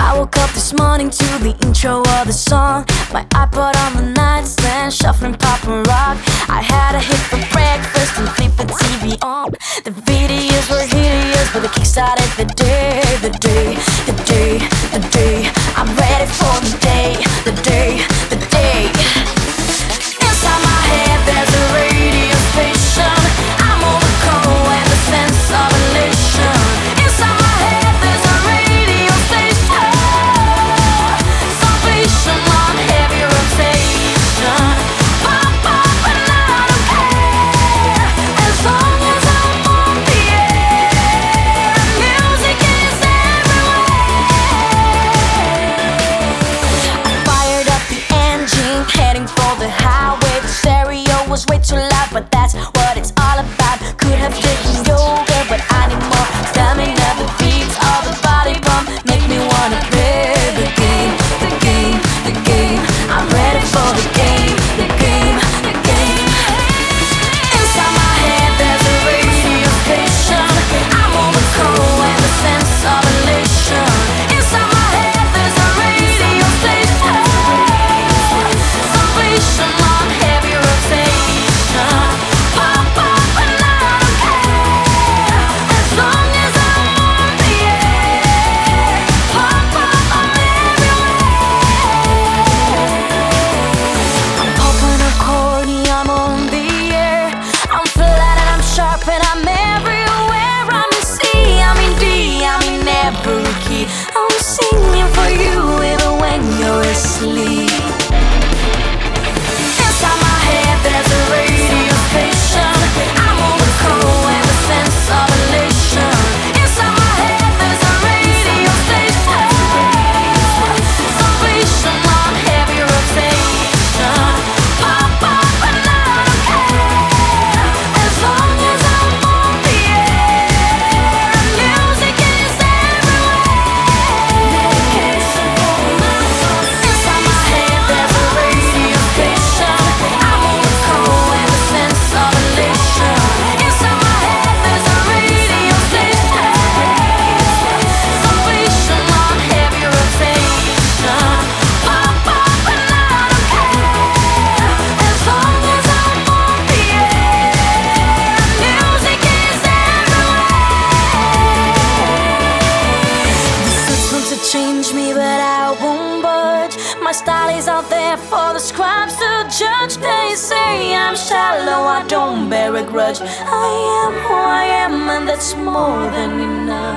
I woke up this morning to the intro of the song. My iPod on the nightstand, shuffling pop and rock. I had a hit for breakfast and flip the TV on. The videos were hideous, but the kick started the day, the day, the day, the day. I'm ready for the day, the day. spooky. Oh, sing change me, but I won't budge. My style is out there for the scribes to judge. They say I'm shallow, I don't bear a grudge. I am who I am, and that's more than enough.